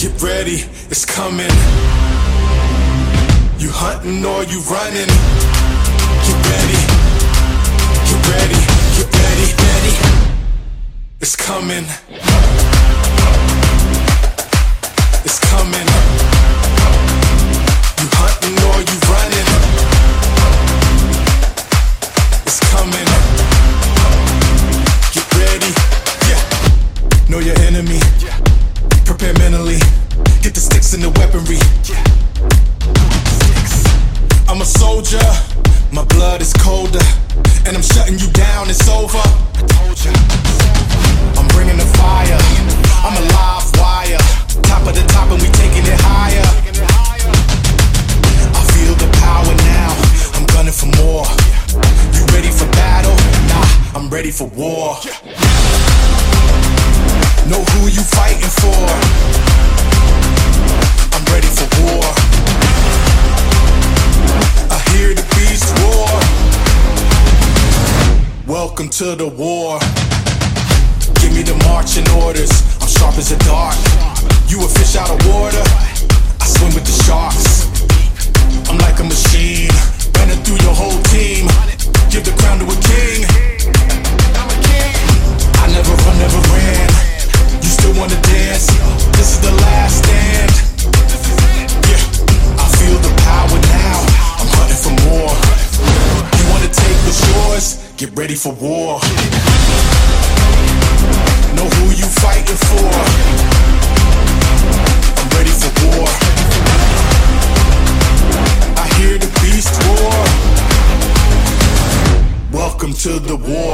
Get ready, it's coming. You hunting or you running? Get ready, get ready, get ready, ready. It's coming. Weaponry. I'm a soldier. My blood is colder. And I'm shutting you down. It's over. I'm bringing the fire. I'm a live wire. Top of the top and we taking it higher. I feel the power now. I'm gunning for more. You ready for battle? Nah, I'm ready for war. Know who you fighting for. To the war. Give me the marching orders. I'm sharp as a dart. You a fish out of water. Ready for war. Know who you fighting for. I'm ready for war. I hear the beast roar. Welcome to the war.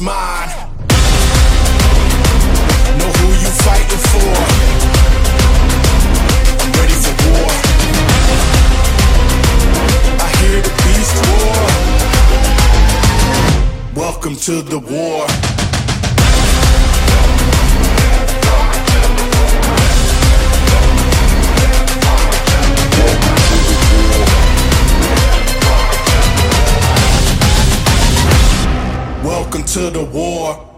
Mine. Know who you fighting for. I'm ready for war. I hear the beast roar. Welcome to the war. to the war.